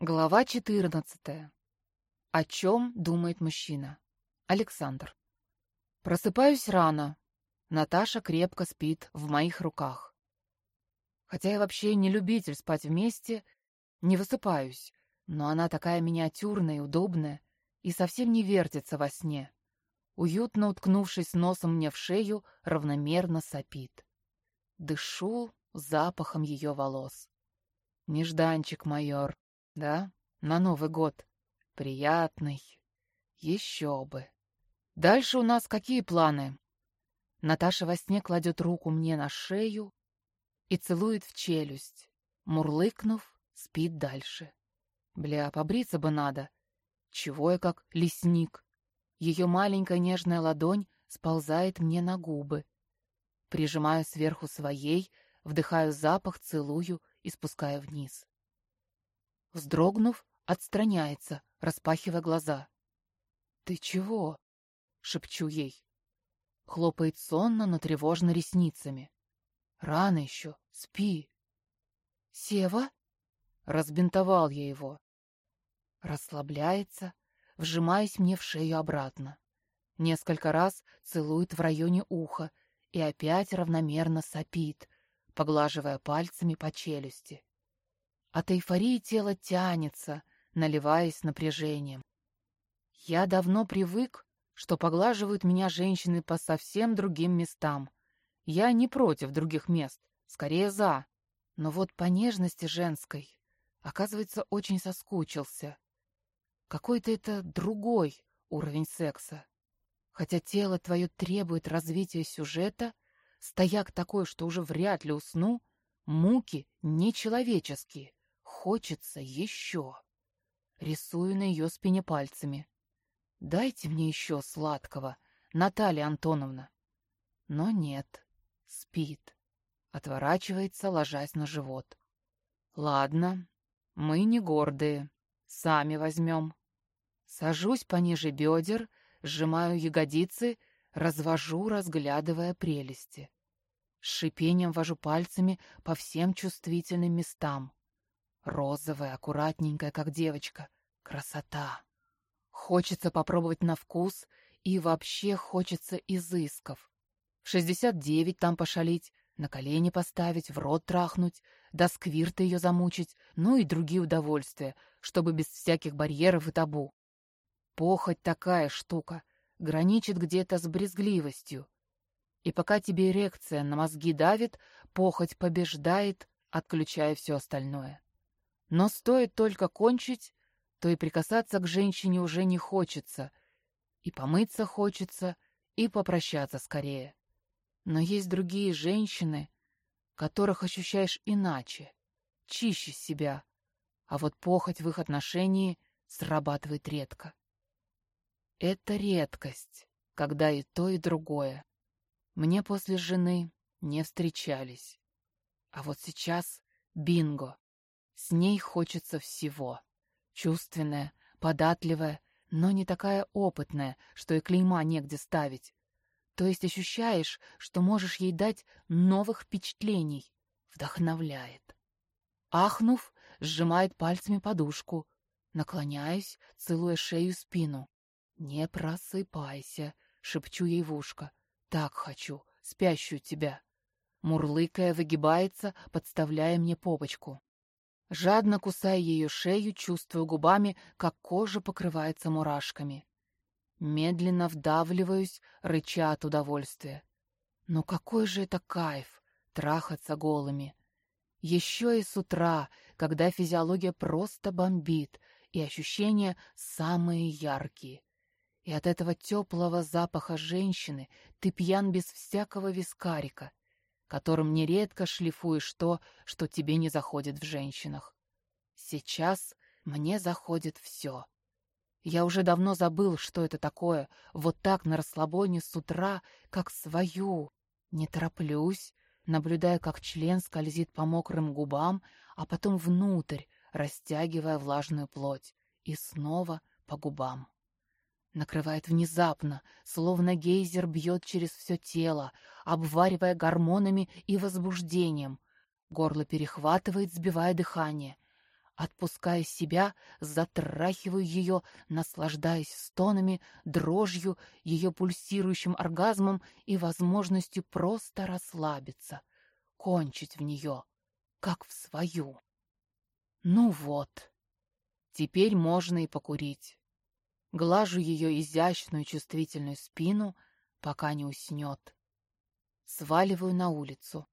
Глава 14. О чем думает мужчина? Александр. Просыпаюсь рано. Наташа крепко спит в моих руках. Хотя я вообще не любитель спать вместе, не высыпаюсь, но она такая миниатюрная и удобная и совсем не вертится во сне. Уютно уткнувшись носом мне в шею, равномерно сопит. Дышу запахом ее волос. Нежданчик, майор, да, на Новый год. Приятный. Еще бы. Дальше у нас какие планы? Наташа во сне кладет руку мне на шею и целует в челюсть. Мурлыкнув, спит дальше. Бля, побриться бы надо. Чего я как лесник? Ее маленькая нежная ладонь сползает мне на губы. Прижимаю сверху своей, вдыхаю запах, целую и спускаю вниз. Вздрогнув, отстраняется, распахивая глаза. «Ты чего?» — шепчу ей. Хлопает сонно, но тревожно ресницами. «Рано еще, спи». «Сева?» — разбинтовал я его. Расслабляется, вжимаясь мне в шею обратно. Несколько раз целует в районе уха и опять равномерно сопит, поглаживая пальцами по челюсти. От эйфории тело тянется, наливаясь напряжением. Я давно привык, что поглаживают меня женщины по совсем другим местам. Я не против других мест, скорее за. Но вот по нежности женской, оказывается, очень соскучился. Какой-то это другой уровень секса. Хотя тело твое требует развития сюжета, стояк такой, что уже вряд ли усну, муки нечеловеческие. Хочется еще. Рисую на ее спине пальцами. Дайте мне еще сладкого, Наталья Антоновна. Но нет, спит. Отворачивается, ложась на живот. Ладно, мы не гордые, сами возьмем. Сажусь пониже бедер, сжимаю ягодицы, развожу, разглядывая прелести. С шипением вожу пальцами по всем чувствительным местам. Розовая, аккуратненькая, как девочка. Красота. Хочется попробовать на вкус и вообще хочется изысков. В шестьдесят девять там пошалить, на колени поставить, в рот трахнуть, до сквирта ее замучить, ну и другие удовольствия, чтобы без всяких барьеров и табу. Похоть такая штука, граничит где-то с брезгливостью. И пока тебе эрекция на мозги давит, похоть побеждает, отключая все остальное. Но стоит только кончить, то и прикасаться к женщине уже не хочется, и помыться хочется, и попрощаться скорее. Но есть другие женщины, которых ощущаешь иначе, чище себя, а вот похоть в их отношении срабатывает редко. Это редкость, когда и то, и другое. Мне после жены не встречались. А вот сейчас бинго. С ней хочется всего. Чувственная, податливая, но не такая опытная, что и клейма негде ставить. То есть ощущаешь, что можешь ей дать новых впечатлений. Вдохновляет. Ахнув, сжимает пальцами подушку. Наклоняюсь, целуя шею спину. «Не просыпайся», — шепчу ей в ушко. «Так хочу, спящую тебя». Мурлыкая выгибается, подставляя мне попочку. Жадно кусая ее шею, чувствую губами, как кожа покрывается мурашками. Медленно вдавливаюсь, рыча от удовольствия. Но какой же это кайф — трахаться голыми. Еще и с утра, когда физиология просто бомбит, и ощущения самые яркие. И от этого теплого запаха женщины ты пьян без всякого вискарика которым нередко шлифуешь то, что тебе не заходит в женщинах. Сейчас мне заходит все. Я уже давно забыл, что это такое, вот так на расслабоне с утра, как свою. Не тороплюсь, наблюдая, как член скользит по мокрым губам, а потом внутрь, растягивая влажную плоть, и снова по губам. Накрывает внезапно, словно гейзер бьет через все тело, обваривая гормонами и возбуждением. Горло перехватывает, сбивая дыхание. Отпуская себя, затрахиваю ее, наслаждаясь стонами, дрожью, ее пульсирующим оргазмом и возможностью просто расслабиться, кончить в нее, как в свою. Ну вот, теперь можно и покурить. Глажу ее изящную чувствительную спину, пока не уснет. Сваливаю на улицу.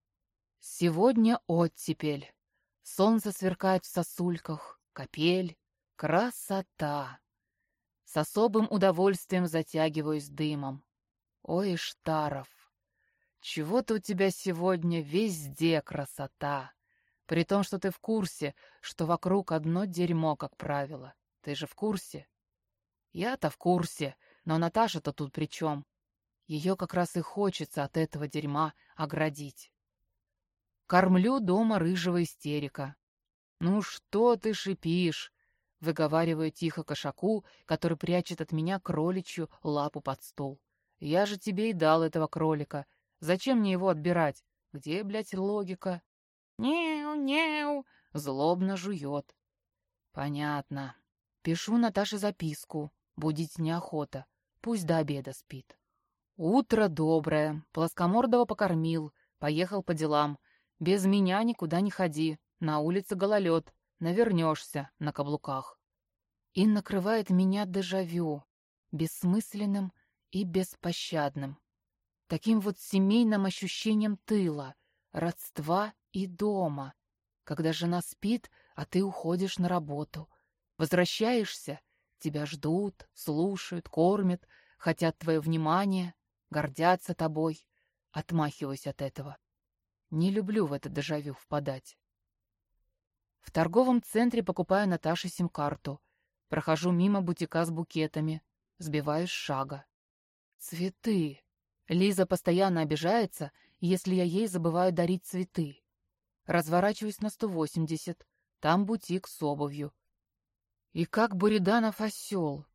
Сегодня оттепель. Солнце сверкает в сосульках, капель. Красота! С особым удовольствием затягиваюсь дымом. Ой, Штаров, чего-то у тебя сегодня везде красота. При том, что ты в курсе, что вокруг одно дерьмо, как правило. Ты же в курсе? Я-то в курсе, но Наташа-то тут при чем? Ее как раз и хочется от этого дерьма оградить. Кормлю дома рыжего истерика. «Ну что ты шипишь?» — выговариваю тихо кошаку, который прячет от меня кроличью лапу под стол. «Я же тебе и дал этого кролика. Зачем мне его отбирать? Где, блядь, логика?» «Неу-неу!» — злобно жует. «Понятно. Пишу Наташе записку. Будить неохота. Пусть до обеда спит». «Утро доброе. Плоскомордого покормил. Поехал по делам. Без меня никуда не ходи. На улице гололед. Навернешься на каблуках. И накрывает меня дежавю. Бессмысленным и беспощадным. Таким вот семейным ощущением тыла, родства и дома. Когда жена спит, а ты уходишь на работу. Возвращаешься, тебя ждут, слушают, кормят, хотят твое внимание, гордятся тобой. Отмахиваюсь от этого. Не люблю в это дежавю впадать. В торговом центре покупаю Наташе сим-карту. Прохожу мимо бутика с букетами. Сбиваюсь с шага. Цветы. Лиза постоянно обижается, если я ей забываю дарить цветы. Разворачиваюсь на 180. Там бутик с обувью. И как Буриданов осел.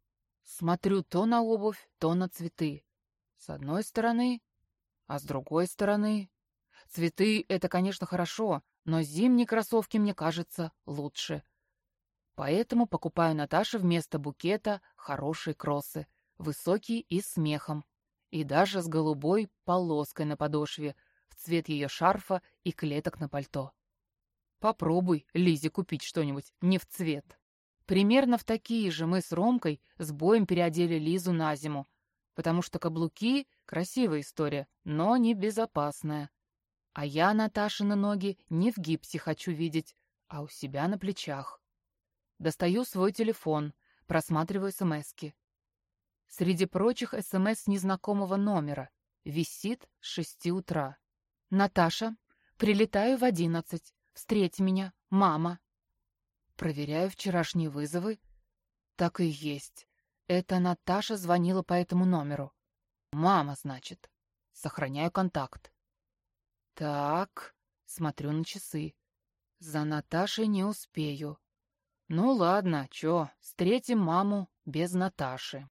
Смотрю то на обувь, то на цветы. С одной стороны, а с другой стороны... Цветы — это, конечно, хорошо, но зимние кроссовки, мне кажется, лучше. Поэтому покупаю Наташе вместо букета хорошие кроссы, высокие и с мехом, и даже с голубой полоской на подошве, в цвет ее шарфа и клеток на пальто. Попробуй Лизе купить что-нибудь не в цвет. Примерно в такие же мы с Ромкой с боем переодели Лизу на зиму, потому что каблуки — красивая история, но не безопасная. А я Наташины ноги не в гипсе хочу видеть, а у себя на плечах. Достаю свой телефон, просматриваю смски. Среди прочих СМС незнакомого номера. Висит с шести утра. «Наташа, прилетаю в одиннадцать. Встреть меня, мама». Проверяю вчерашние вызовы. Так и есть. Это Наташа звонила по этому номеру. Мама, значит. Сохраняю контакт. Так, смотрю на часы. За Наташей не успею. Ну ладно, чё, встретим маму без Наташи.